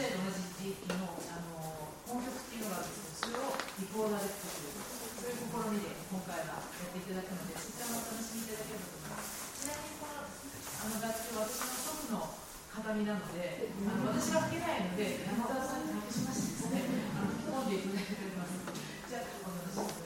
期の、まあ、バロック時代と同じ時期のあの本曲っていうのがあるんですけど、それをリコーダーで作っている、そういう試みで今回はやっていただくので、そちらもお楽しみいただければと思います。ちなみにこのあの楽器は私の祖父の形見なので、あの私は吹けないので、山田さんに託しましてですね、あの、飲んでいただいております。じゃあ、お楽しませ。